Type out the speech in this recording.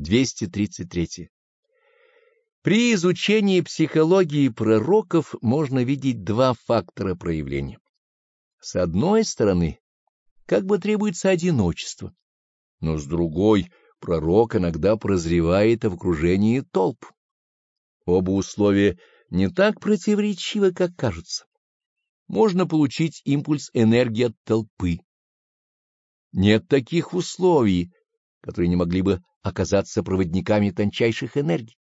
233. При изучении психологии пророков можно видеть два фактора проявления. С одной стороны, как бы требуется одиночество, но с другой пророк иногда прозревает в окружении толп. Оба условия не так противоречивы, как кажутся. Можно получить импульс энергии от толпы. Нет таких условий, которые не могли бы оказаться проводниками тончайших энергий.